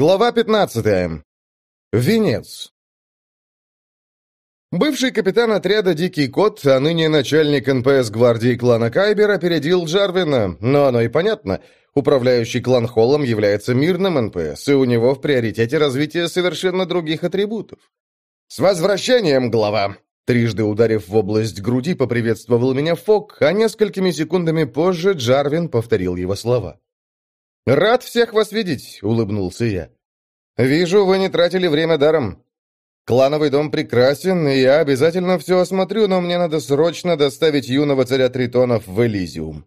Глава 15. Венец. Бывший капитан отряда «Дикий кот», а ныне начальник НПС гвардии клана Кайбер, опередил Джарвина, но оно и понятно. Управляющий клан Холлом является мирным НПС, и у него в приоритете развитие совершенно других атрибутов. «С возвращением, глава!» Трижды ударив в область груди, поприветствовал меня Фок, а несколькими секундами позже Джарвин повторил его слова. «Рад всех вас видеть», — улыбнулся я. «Вижу, вы не тратили время даром. Клановый дом прекрасен, и я обязательно все осмотрю, но мне надо срочно доставить юного царя Тритонов в Элизиум».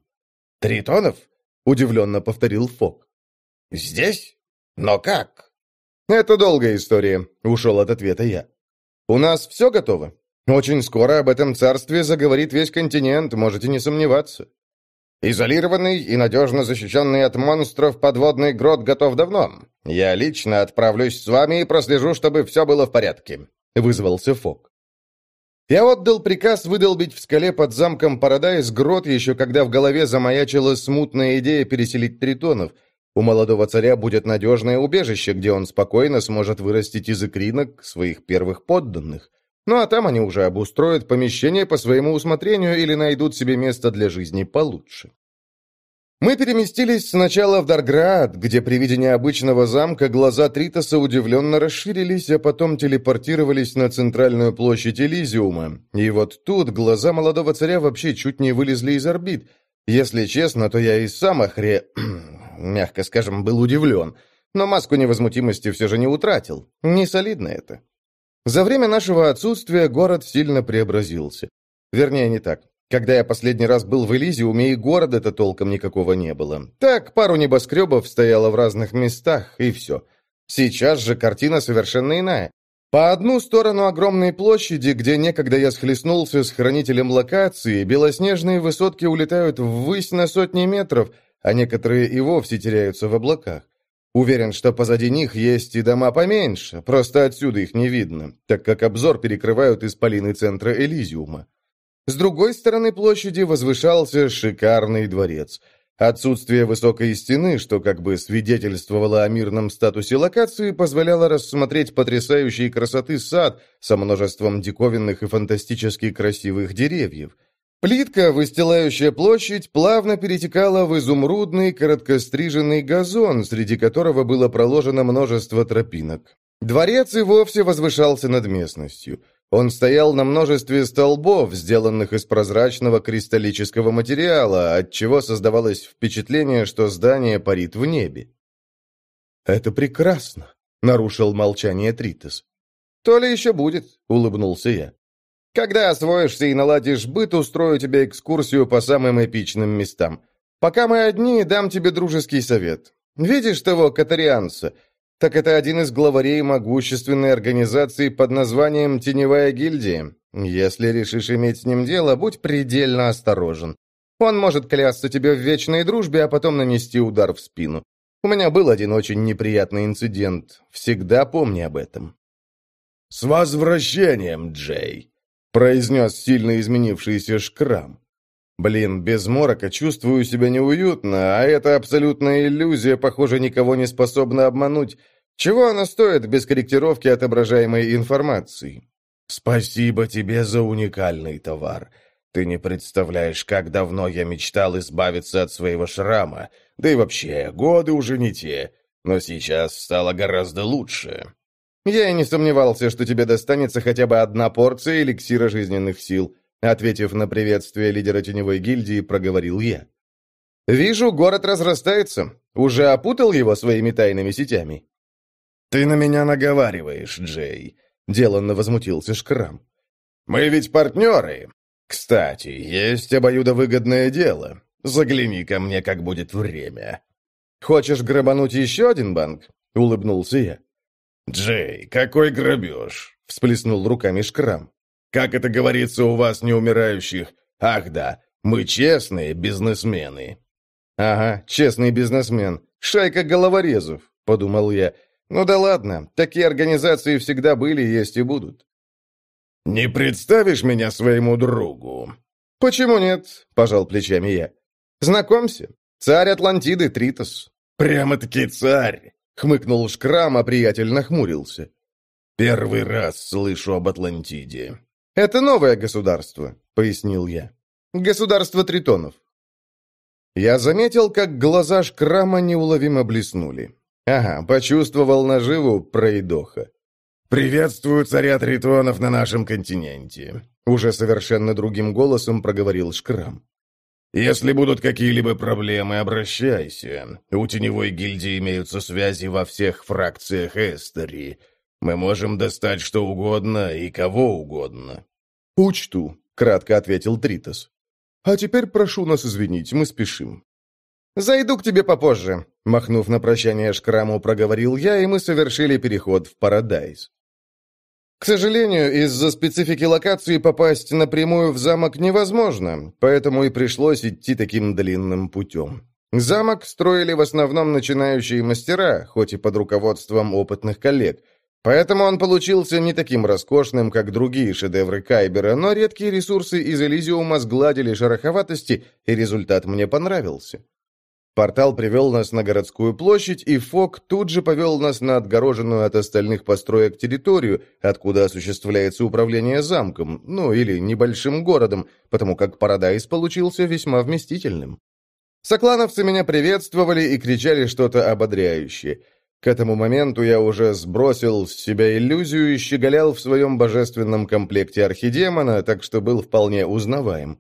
«Тритонов?» — удивленно повторил Фок. «Здесь? Но как?» «Это долгая история», — ушел от ответа я. «У нас все готово. Очень скоро об этом царстве заговорит весь континент, можете не сомневаться». Изолированный и надежно защищенный от монстров подводный грот готов давно. Я лично отправлюсь с вами и прослежу, чтобы все было в порядке», — вызвался Фок. Я отдал приказ выдолбить в скале под замком Парадайз грот, еще когда в голове замаячила смутная идея переселить тритонов. У молодого царя будет надежное убежище, где он спокойно сможет вырастить из икринок своих первых подданных. Ну а там они уже обустроят помещение по своему усмотрению или найдут себе место для жизни получше. Мы переместились сначала в Дарград, где при виде необычного замка глаза Тритоса удивленно расширились, а потом телепортировались на центральную площадь Элизиума. И вот тут глаза молодого царя вообще чуть не вылезли из орбит. Если честно, то я и сам охре... мягко скажем, был удивлен. Но маску невозмутимости все же не утратил. Не солидно это. За время нашего отсутствия город сильно преобразился. Вернее, не так. Когда я последний раз был в Элизиуме, и города-то толком никакого не было. Так, пару небоскребов стояло в разных местах, и все. Сейчас же картина совершенно иная. По одну сторону огромной площади, где некогда я схлестнулся с хранителем локации, белоснежные высотки улетают ввысь на сотни метров, а некоторые и вовсе теряются в облаках. Уверен, что позади них есть и дома поменьше, просто отсюда их не видно, так как обзор перекрывают исполины центра Элизиума. С другой стороны площади возвышался шикарный дворец. Отсутствие высокой стены, что как бы свидетельствовало о мирном статусе локации, позволяло рассмотреть потрясающей красоты сад со множеством диковинных и фантастически красивых деревьев – Плитка, выстилающая площадь, плавно перетекала в изумрудный короткостриженный газон, среди которого было проложено множество тропинок. Дворец и вовсе возвышался над местностью. Он стоял на множестве столбов, сделанных из прозрачного кристаллического материала, отчего создавалось впечатление, что здание парит в небе. «Это прекрасно», — нарушил молчание Тритос. «То ли еще будет», — улыбнулся я. Когда освоишься и наладишь быт, устрою тебе экскурсию по самым эпичным местам. Пока мы одни, дам тебе дружеский совет. Видишь того катарианца? Так это один из главарей могущественной организации под названием «Теневая гильдия». Если решишь иметь с ним дело, будь предельно осторожен. Он может клясться тебе в вечной дружбе, а потом нанести удар в спину. У меня был один очень неприятный инцидент. Всегда помни об этом. «С возвращением, Джей!» Произнес сильно изменившийся шкрам. Блин, без морока чувствую себя неуютно, а эта абсолютная иллюзия, похоже, никого не способна обмануть. Чего она стоит без корректировки отображаемой информации? Спасибо тебе за уникальный товар. Ты не представляешь, как давно я мечтал избавиться от своего шрама. Да и вообще, годы уже не те. Но сейчас стало гораздо лучше. «Я и не сомневался, что тебе достанется хотя бы одна порция эликсира жизненных сил», ответив на приветствие лидера теневой гильдии, проговорил я. «Вижу, город разрастается. Уже опутал его своими тайными сетями?» «Ты на меня наговариваешь, Джей», — деланно возмутился Шкрам. «Мы ведь партнеры. Кстати, есть обоюдовыгодное дело. Загляни ко мне, как будет время». «Хочешь грабануть еще один банк?» — улыбнулся я. «Джей, какой грабеж!» — всплеснул руками Шкрам. «Как это говорится у вас, неумирающих? Ах да, мы честные бизнесмены». «Ага, честный бизнесмен. Шайка головорезов», — подумал я. «Ну да ладно, такие организации всегда были, есть и будут». «Не представишь меня своему другу?» «Почему нет?» — пожал плечами я. «Знакомься, царь Атлантиды Тритос». «Прямо-таки царь!» — Хмыкнул Шкрам, а приятель нахмурился. «Первый раз слышу об Атлантиде». «Это новое государство», — пояснил я. «Государство тритонов». Я заметил, как глаза Шкрама неуловимо блеснули. Ага, почувствовал наживу пройдоха. «Приветствую царя тритонов на нашем континенте», — уже совершенно другим голосом проговорил Шкрам. «Если будут какие-либо проблемы, обращайся. У теневой гильдии имеются связи во всех фракциях Эстери. Мы можем достать что угодно и кого угодно». «Учту», — кратко ответил Тритос. «А теперь прошу нас извинить, мы спешим». «Зайду к тебе попозже», — махнув на прощание Шкраму, проговорил я, и мы совершили переход в Парадайз. К сожалению, из-за специфики локации попасть напрямую в замок невозможно, поэтому и пришлось идти таким длинным путем. Замок строили в основном начинающие мастера, хоть и под руководством опытных коллег. Поэтому он получился не таким роскошным, как другие шедевры Кайбера, но редкие ресурсы из Элизиума сгладили шероховатости, и результат мне понравился. Портал привел нас на городскую площадь, и Фок тут же повел нас на отгороженную от остальных построек территорию, откуда осуществляется управление замком, ну или небольшим городом, потому как Парадайз получился весьма вместительным. Соклановцы меня приветствовали и кричали что-то ободряющее. К этому моменту я уже сбросил с себя иллюзию и щеголял в своем божественном комплекте архидемона, так что был вполне узнаваем.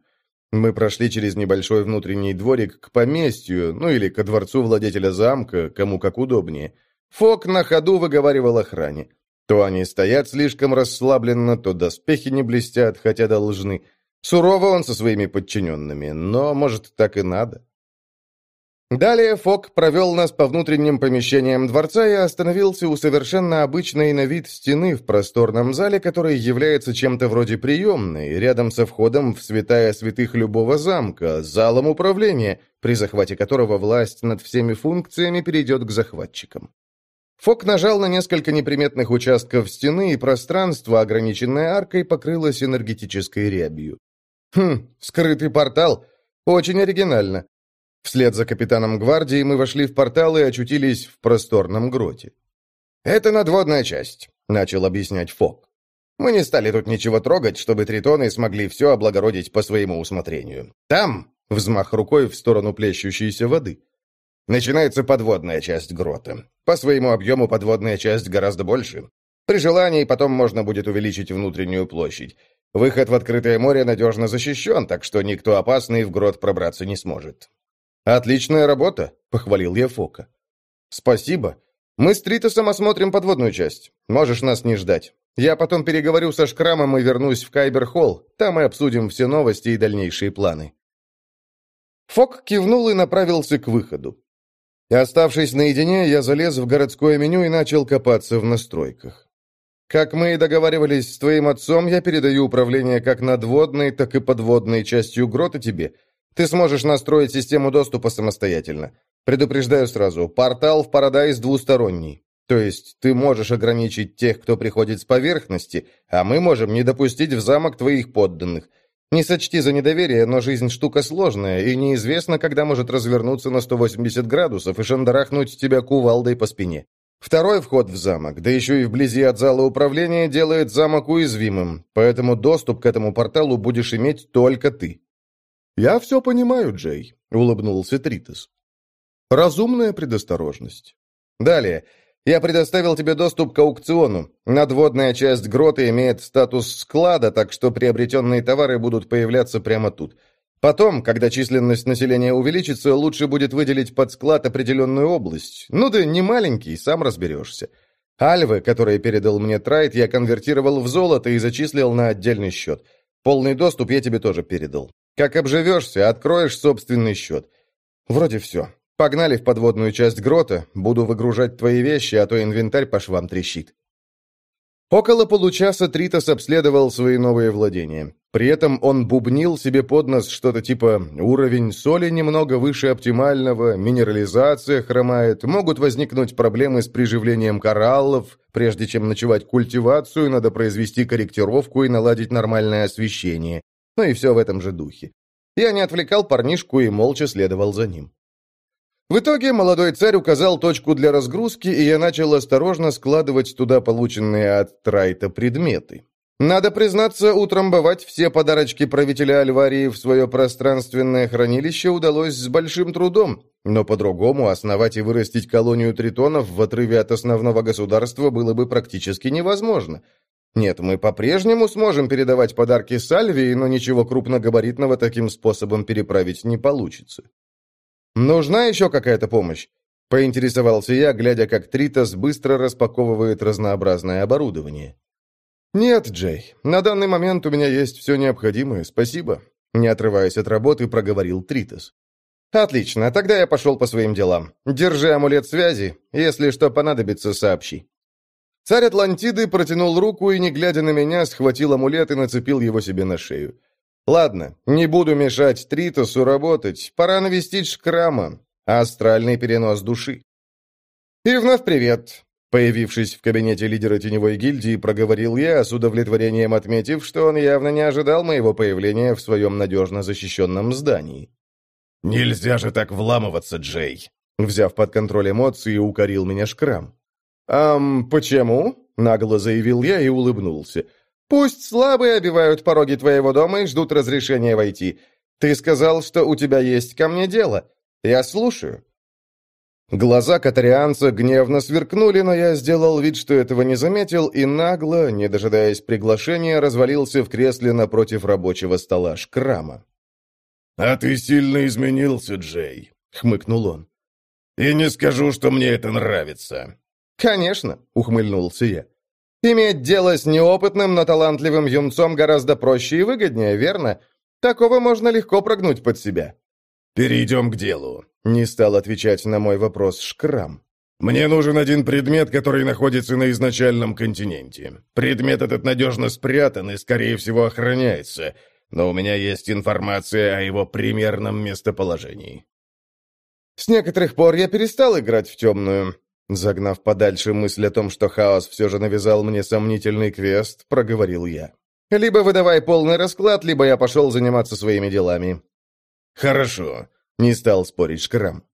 Мы прошли через небольшой внутренний дворик к поместью, ну или ко дворцу владетеля замка, кому как удобнее. Фок на ходу выговаривал охране. То они стоят слишком расслабленно, то доспехи не блестят, хотя должны. Сурово он со своими подчиненными, но, может, так и надо. Далее Фок провел нас по внутренним помещениям дворца и остановился у совершенно обычной на вид стены в просторном зале, который является чем-то вроде приемной, рядом со входом в святая святых любого замка, залом управления, при захвате которого власть над всеми функциями перейдет к захватчикам. Фок нажал на несколько неприметных участков стены, и пространство, ограниченное аркой, покрылось энергетической рябью. Хм, скрытый портал. Очень оригинально. Вслед за капитаном гвардии мы вошли в портал и очутились в просторном гроте. «Это надводная часть», — начал объяснять Фок. «Мы не стали тут ничего трогать, чтобы тритоны смогли все облагородить по своему усмотрению. Там...» — взмах рукой в сторону плещущейся воды. «Начинается подводная часть грота. По своему объему подводная часть гораздо больше. При желании потом можно будет увеличить внутреннюю площадь. Выход в открытое море надежно защищен, так что никто опасный в грот пробраться не сможет. «Отличная работа», — похвалил я Фока. «Спасибо. Мы с Тритосом осмотрим подводную часть. Можешь нас не ждать. Я потом переговорю со Шкрамом и вернусь в Кайбер-холл. Там мы обсудим все новости и дальнейшие планы». Фок кивнул и направился к выходу. Оставшись наедине, я залез в городское меню и начал копаться в настройках. Как мы и договаривались с твоим отцом, я передаю управление как надводной, так и подводной частью грота тебе — ты сможешь настроить систему доступа самостоятельно. Предупреждаю сразу, портал в Парадайз двусторонний. То есть ты можешь ограничить тех, кто приходит с поверхности, а мы можем не допустить в замок твоих подданных. Не сочти за недоверие, но жизнь штука сложная, и неизвестно, когда может развернуться на 180 градусов и шандарахнуть тебя кувалдой по спине. Второй вход в замок, да еще и вблизи от зала управления, делает замок уязвимым, поэтому доступ к этому порталу будешь иметь только ты. «Я все понимаю, Джей», — улыбнулся Тритос. «Разумная предосторожность». «Далее. Я предоставил тебе доступ к аукциону. Надводная часть грота имеет статус склада, так что приобретенные товары будут появляться прямо тут. Потом, когда численность населения увеличится, лучше будет выделить под склад определенную область. Ну да не маленький, сам разберешься. Альвы, которые передал мне Трайт, я конвертировал в золото и зачислил на отдельный счет. Полный доступ я тебе тоже передал. Как обживешься, откроешь собственный счет. Вроде все. Погнали в подводную часть грота, буду выгружать твои вещи, а то инвентарь по швам трещит. Около получаса Тритос обследовал свои новые владения. При этом он бубнил себе под нос что-то типа «уровень соли немного выше оптимального, минерализация хромает, могут возникнуть проблемы с приживлением кораллов, прежде чем начать культивацию, надо произвести корректировку и наладить нормальное освещение. Ну и все в этом же духе. Я не отвлекал парнишку и молча следовал за ним. В итоге молодой царь указал точку для разгрузки, и я начал осторожно складывать туда полученные от Трайта предметы. Надо признаться, утрамбовать все подарочки правителя Альварии в свое пространственное хранилище удалось с большим трудом, но по-другому основать и вырастить колонию тритонов в отрыве от основного государства было бы практически невозможно. Нет, мы по-прежнему сможем передавать подарки Сальвии, но ничего крупногабаритного таким способом переправить не получится. «Нужна еще какая-то помощь?» — поинтересовался я, глядя, как Тритос быстро распаковывает разнообразное оборудование. «Нет, Джей, на данный момент у меня есть все необходимое, спасибо», — не отрываясь от работы, проговорил Тритос. «Отлично, тогда я пошел по своим делам. Держи амулет связи, если что понадобится, сообщи». Царь Атлантиды протянул руку и, не глядя на меня, схватил амулет и нацепил его себе на шею. Ладно, не буду мешать Тритосу работать. Пора навестить Шкрама. Астральный перенос души. И вновь привет. Появившись в кабинете лидера теневой гильдии, проговорил я, с удовлетворением отметив, что он явно не ожидал моего появления в своем надежно защищенном здании. «Нельзя же так вламываться, Джей!» Взяв под контроль эмоции, укорил меня Шкрам. «Ам, почему?» — нагло заявил я и улыбнулся. Пусть слабые обивают пороги твоего дома и ждут разрешения войти. Ты сказал, что у тебя есть ко мне дело. Я слушаю». Глаза катарианца гневно сверкнули, но я сделал вид, что этого не заметил, и нагло, не дожидаясь приглашения, развалился в кресле напротив рабочего стола шкрама. «А ты сильно изменился, Джей», — хмыкнул он. «И не скажу, что мне это нравится». «Конечно», — ухмыльнулся я. Иметь дело с неопытным, но талантливым юнцом гораздо проще и выгоднее, верно? Такого можно легко прогнуть под себя». «Перейдем к делу», — не стал отвечать на мой вопрос Шкрам. «Мне нужен один предмет, который находится на изначальном континенте. Предмет этот надежно спрятан и, скорее всего, охраняется, но у меня есть информация о его примерном местоположении». С некоторых пор я перестал играть в темную. Загнав подальше мысль о том, что хаос все же навязал мне сомнительный квест, проговорил я. «Либо выдавай полный расклад, либо я пошел заниматься своими делами». «Хорошо», — не стал спорить Шкрам.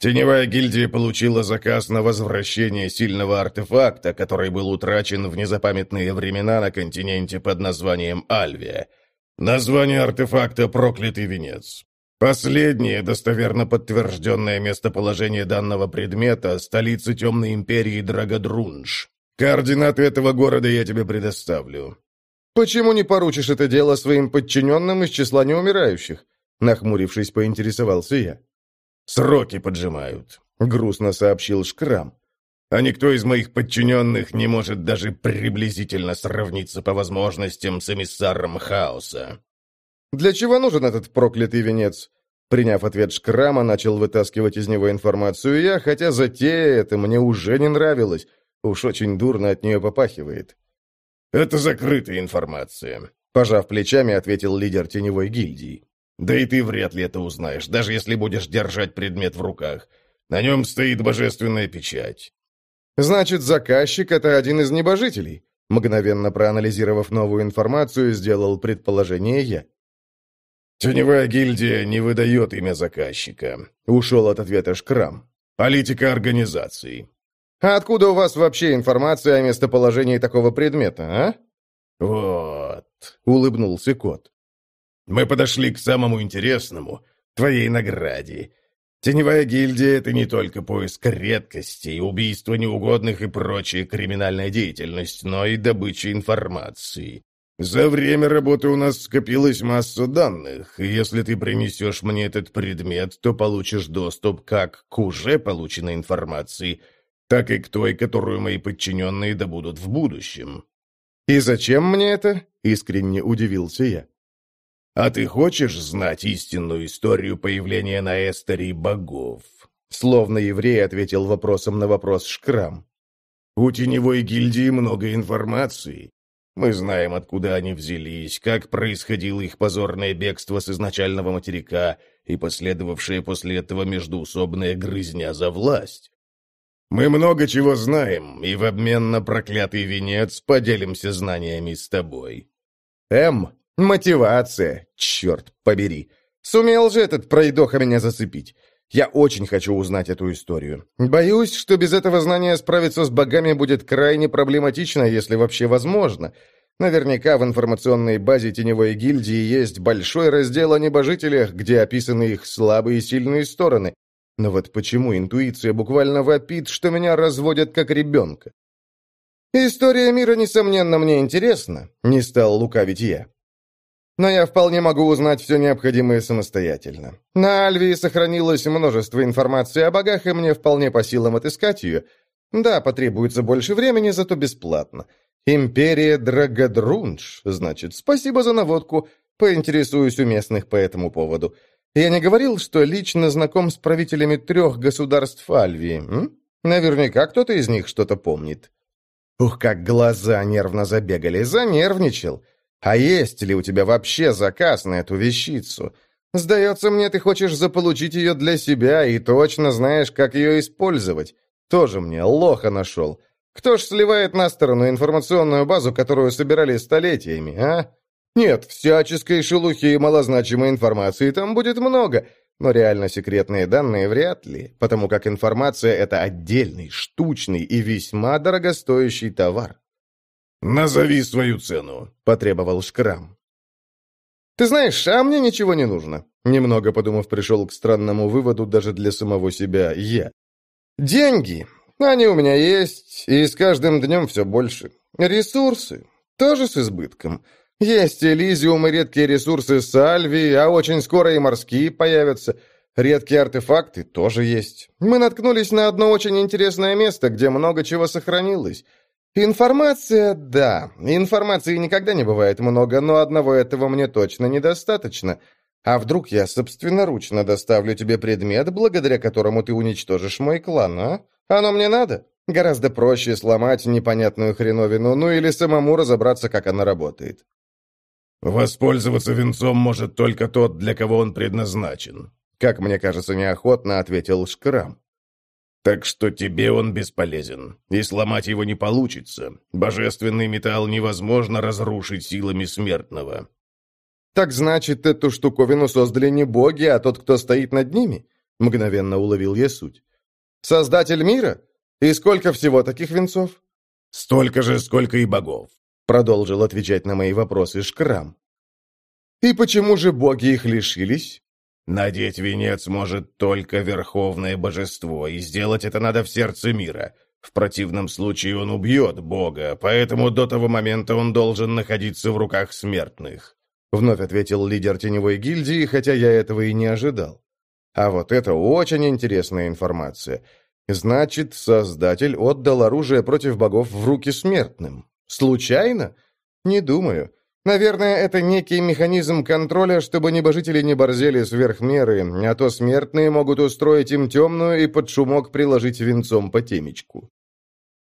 Теневая гильдия получила заказ на возвращение сильного артефакта, который был утрачен в незапамятные времена на континенте под названием Альвия. Название артефакта «Проклятый венец». Последнее достоверно подтвержденное местоположение данного предмета – столица Темной Империи Драгодрунж. Координаты этого города я тебе предоставлю». «Почему не поручишь это дело своим подчиненным из числа неумирающих?» Нахмурившись, поинтересовался я. «Сроки поджимают», — грустно сообщил Шкрам. «А никто из моих подчиненных не может даже приблизительно сравниться по возможностям с эмиссаром хаоса». «Для чего нужен этот проклятый венец?» Приняв ответ Шкрама, начал вытаскивать из него информацию я, хотя затея это мне уже не нравилась. Уж очень дурно от нее попахивает. «Это закрытая информация», — пожав плечами, ответил лидер теневой гильдии. «Да и ты вряд ли это узнаешь, даже если будешь держать предмет в руках. На нем стоит божественная печать». «Значит, заказчик — это один из небожителей?» Мгновенно проанализировав новую информацию, сделал предположение я. «Теневая гильдия не выдает имя заказчика», — ушел от ответа Шкрам. «Политика организации». «А откуда у вас вообще информация о местоположении такого предмета, а?» «Вот», — улыбнулся кот. «Мы подошли к самому интересному, твоей награде. Теневая гильдия — это не только поиск редкостей, убийство неугодных и прочая криминальная деятельность, но и добыча информации. За время работы у нас скопилась масса данных, и если ты принесешь мне этот предмет, то получишь доступ как к уже полученной информации, так и к той, которую мои подчиненные добудут в будущем». «И зачем мне это?» — искренне удивился я. «А ты хочешь знать истинную историю появления на Эстере богов?» Словно еврей ответил вопросом на вопрос Шкрам. «У теневой гильдии много информации, мы знаем, откуда они взялись, как происходило их позорное бегство с изначального материка и последовавшая после этого междуусобная грызня за власть. Мы много чего знаем, и в обмен на проклятый венец поделимся знаниями с тобой. М. Мотивация, черт побери. Сумел же этот пройдоха меня зацепить. Я очень хочу узнать эту историю. Боюсь, что без этого знания справиться с богами будет крайне проблематично, если вообще возможно. Наверняка в информационной базе Теневой гильдии есть большой раздел о небожителях, где описаны их слабые и сильные стороны. Но вот почему интуиция буквально вопит, что меня разводят как ребенка? История мира, несомненно, мне интересна, не стал лукавить я. Но я вполне могу узнать все необходимое самостоятельно. На Альвии сохранилось множество информации о богах, и мне вполне по силам отыскать ее. Да, потребуется больше времени, зато бесплатно. Империя Драгодрунж, значит, спасибо за наводку. Поинтересуюсь у местных по этому поводу. Я не говорил, что лично знаком с правителями трех государств Альвии, м? Наверняка кто-то из них что-то помнит. Ух, как глаза нервно забегали. Занервничал. А есть ли у тебя вообще заказ на эту вещицу? Сдается мне, ты хочешь заполучить ее для себя и точно знаешь, как ее использовать. Тоже мне лоха нашел. Кто ж сливает на сторону информационную базу, которую собирали столетиями, а? Нет, всяческой шелухи и малозначимой информации там будет много, но реально секретные данные вряд ли, потому как информация — это отдельный, штучный и весьма дорогостоящий товар. «Назови свою цену», — потребовал Шкрам. «Ты знаешь, а мне ничего не нужно», — немного подумав, пришел к странному выводу даже для самого себя я. «Деньги. Они у меня есть, и с каждым днем все больше. Ресурсы. Тоже с избытком. Есть элизиум и редкие ресурсы Сальви, а очень скоро и морские появятся. Редкие артефакты тоже есть. Мы наткнулись на одно очень интересное место, где много чего сохранилось. Информация, да. Информации никогда не бывает много, но одного этого мне точно недостаточно. А вдруг я собственноручно доставлю тебе предмет, благодаря которому ты уничтожишь мой клан, а? Оно мне надо? Гораздо проще сломать непонятную хреновину, ну или самому разобраться, как она работает. «Воспользоваться венцом может только тот, для кого он предназначен», как мне кажется, неохотно ответил Шкрам. «Так что тебе он бесполезен, и сломать его не получится. Божественный металл невозможно разрушить силами смертного». «Так значит, эту штуковину создали не боги, а тот, кто стоит над ними?» Мгновенно уловил я суть. «Создатель мира? И сколько всего таких венцов?» «Столько же, сколько и богов. Продолжил отвечать на мои вопросы Шкрам. «И почему же боги их лишились?» «Надеть венец может только верховное божество, и сделать это надо в сердце мира. В противном случае он убьет бога, поэтому до того момента он должен находиться в руках смертных», вновь ответил лидер теневой гильдии, хотя я этого и не ожидал. А вот это очень интересная информация. Значит, Создатель отдал оружие против богов в руки смертным. Случайно? Не думаю. Наверное, это некий механизм контроля, чтобы небожители не борзели сверх меры, а то смертные могут устроить им темную и под шумок приложить венцом по темечку.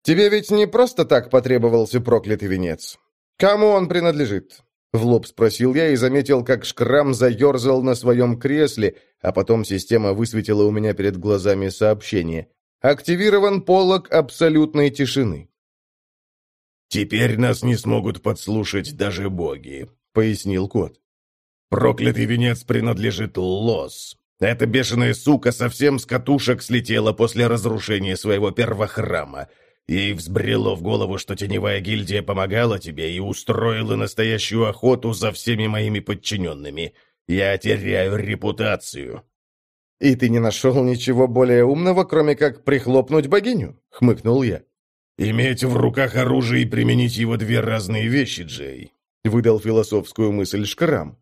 Тебе ведь не просто так потребовался проклятый венец. Кому он принадлежит? В лоб спросил я и заметил, как шкрам заерзал на своем кресле, а потом система высветила у меня перед глазами сообщение. Активирован полог абсолютной тишины. «Теперь нас не смогут подслушать даже боги», — пояснил кот. «Проклятый венец принадлежит Лос. Эта бешеная сука совсем с катушек слетела после разрушения своего первохрама. Ей взбрело в голову, что теневая гильдия помогала тебе и устроила настоящую охоту за всеми моими подчиненными. Я теряю репутацию». «И ты не нашел ничего более умного, кроме как прихлопнуть богиню?» — хмыкнул я. «Иметь в руках оружие и применить его две разные вещи, Джей», — выдал философскую мысль Шкрам.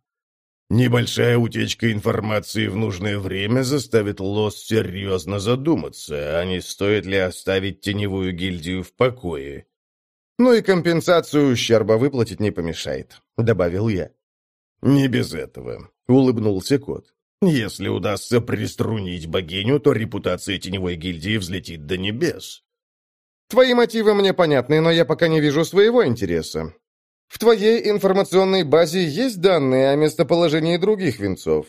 «Небольшая утечка информации в нужное время заставит Лос серьезно задуматься, а не стоит ли оставить теневую гильдию в покое». «Ну и компенсацию ущерба выплатить не помешает», — добавил я. «Не без этого», — улыбнулся кот. «Если удастся приструнить богиню, то репутация теневой гильдии взлетит до небес». Твои мотивы мне понятны, но я пока не вижу своего интереса. В твоей информационной базе есть данные о местоположении других венцов?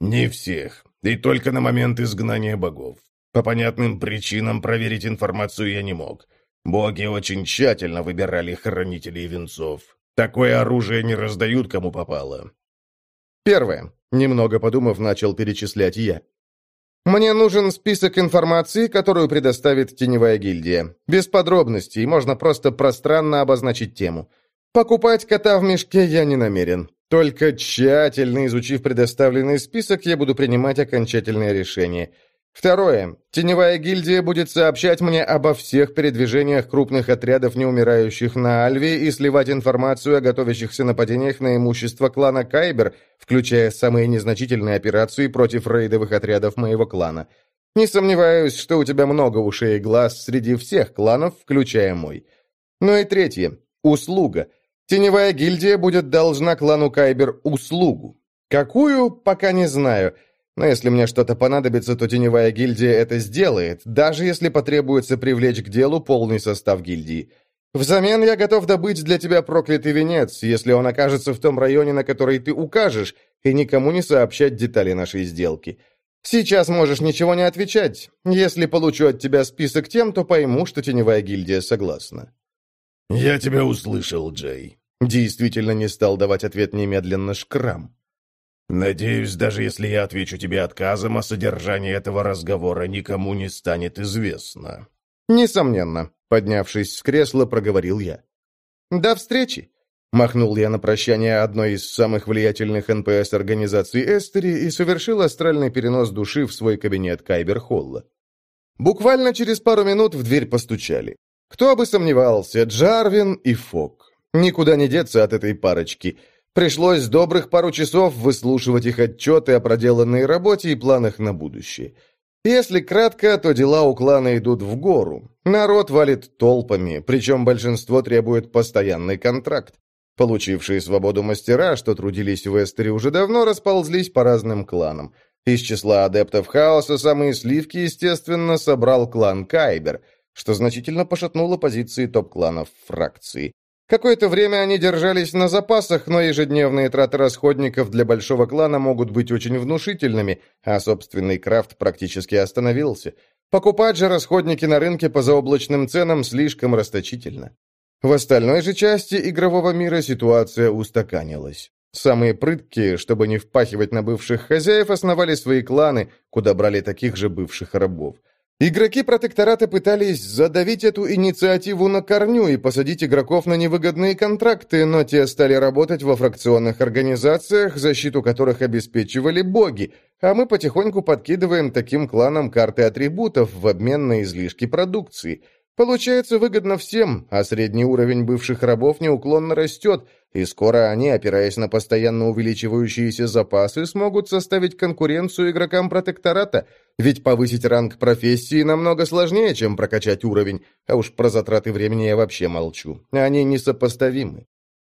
Не всех, и только на момент изгнания богов. По понятным причинам проверить информацию я не мог. Боги очень тщательно выбирали хранителей венцов. Такое оружие не раздают, кому попало. Первое. Немного подумав, начал перечислять я. Мне нужен список информации, которую предоставит теневая гильдия. Без подробностей, можно просто пространно обозначить тему. Покупать кота в мешке я не намерен. Только тщательно изучив предоставленный список, я буду принимать окончательное решение. Второе. Теневая гильдия будет сообщать мне обо всех передвижениях крупных отрядов неумирающих на Альве и сливать информацию о готовящихся нападениях на имущество клана Кайбер, включая самые незначительные операции против рейдовых отрядов моего клана. Не сомневаюсь, что у тебя много ушей и глаз среди всех кланов, включая мой. Ну и третье. Услуга. Теневая гильдия будет должна клану Кайбер услугу. Какую, пока не знаю – но если мне что-то понадобится, то теневая гильдия это сделает, даже если потребуется привлечь к делу полный состав гильдии. Взамен я готов добыть для тебя проклятый венец, если он окажется в том районе, на который ты укажешь, и никому не сообщать детали нашей сделки. Сейчас можешь ничего не отвечать. Если получу от тебя список тем, то пойму, что теневая гильдия согласна». «Я тебя услышал, Джей». Действительно не стал давать ответ немедленно Шкрам. Надеюсь, даже если я отвечу тебе отказом, о содержании этого разговора никому не станет известно. Несомненно, поднявшись с кресла, проговорил я. До встречи. Махнул я на прощание одной из самых влиятельных НПС-организаций Эстери и совершил астральный перенос души в свой кабинет Кайберхолла. Буквально через пару минут в дверь постучали. Кто бы сомневался, Джарвин и Фок. Никуда не деться от этой парочки – Пришлось добрых пару часов выслушивать их отчеты о проделанной работе и планах на будущее. Если кратко, то дела у клана идут в гору. Народ валит толпами, причем большинство требует постоянный контракт. Получившие свободу мастера, что трудились в Эстере уже давно, расползлись по разным кланам. Из числа адептов хаоса самые сливки, естественно, собрал клан Кайбер, что значительно пошатнуло позиции топ-кланов фракции. Какое-то время они держались на запасах, но ежедневные траты расходников для большого клана могут быть очень внушительными, а собственный крафт практически остановился. Покупать же расходники на рынке по заоблачным ценам слишком расточительно. В остальной же части игрового мира ситуация устаканилась. Самые прыткие, чтобы не впахивать на бывших хозяев, основали свои кланы, куда брали таких же бывших рабов. Игроки протектората пытались задавить эту инициативу на корню и посадить игроков на невыгодные контракты, но те стали работать во фракционных организациях, защиту которых обеспечивали боги, а мы потихоньку подкидываем таким кланам карты атрибутов в обмен на излишки продукции – Получается выгодно всем, а средний уровень бывших рабов неуклонно растет, и скоро они, опираясь на постоянно увеличивающиеся запасы, смогут составить конкуренцию игрокам протектората, ведь повысить ранг профессии намного сложнее, чем прокачать уровень, а уж про затраты времени я вообще молчу. Они несопоставимы.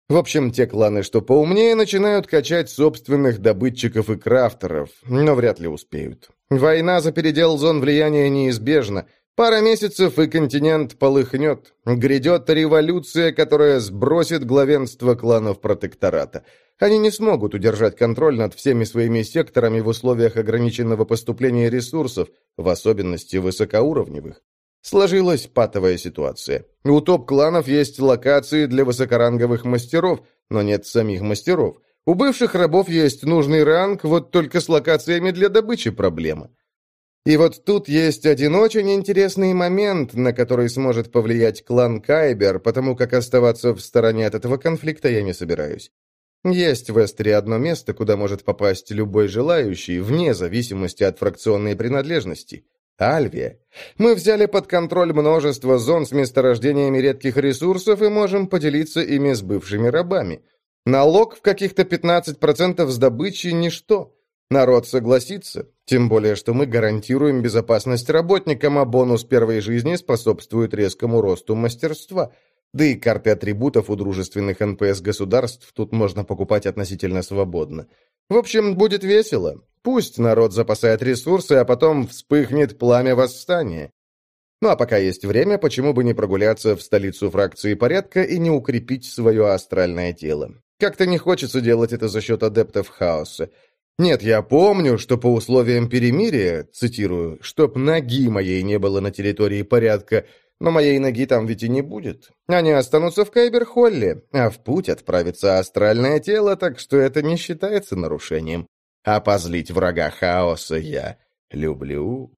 В общем, те кланы, что поумнее, начинают качать собственных добытчиков и крафтеров, но вряд ли успеют. Война за передел зон влияния неизбежна – Пара месяцев, и континент полыхнет. Грядет революция, которая сбросит главенство кланов протектората. Они не смогут удержать контроль над всеми своими секторами в условиях ограниченного поступления ресурсов, в особенности высокоуровневых. Сложилась патовая ситуация. У топ-кланов есть локации для высокоранговых мастеров, но нет самих мастеров. У бывших рабов есть нужный ранг, вот только с локациями для добычи проблема. И вот тут есть один очень интересный момент, на который сможет повлиять клан Кайбер, потому как оставаться в стороне от этого конфликта я не собираюсь. Есть в Эстере одно место, куда может попасть любой желающий, вне зависимости от фракционной принадлежности. Альвия. Мы взяли под контроль множество зон с месторождениями редких ресурсов и можем поделиться ими с бывшими рабами. Налог в каких-то 15% с добычи – ничто. Народ согласится, тем более, что мы гарантируем безопасность работникам, а бонус первой жизни способствует резкому росту мастерства. Да и карты атрибутов у дружественных НПС-государств тут можно покупать относительно свободно. В общем, будет весело. Пусть народ запасает ресурсы, а потом вспыхнет пламя восстания. Ну а пока есть время, почему бы не прогуляться в столицу фракции порядка и не укрепить свое астральное тело? Как-то не хочется делать это за счет адептов хаоса. Нет, я помню, что по условиям перемирия, цитирую, «чтоб ноги моей не было на территории порядка», но моей ноги там ведь и не будет. Они останутся в Кайберхолле, а в путь отправится астральное тело, так что это не считается нарушением. А позлить врага хаоса я люблю.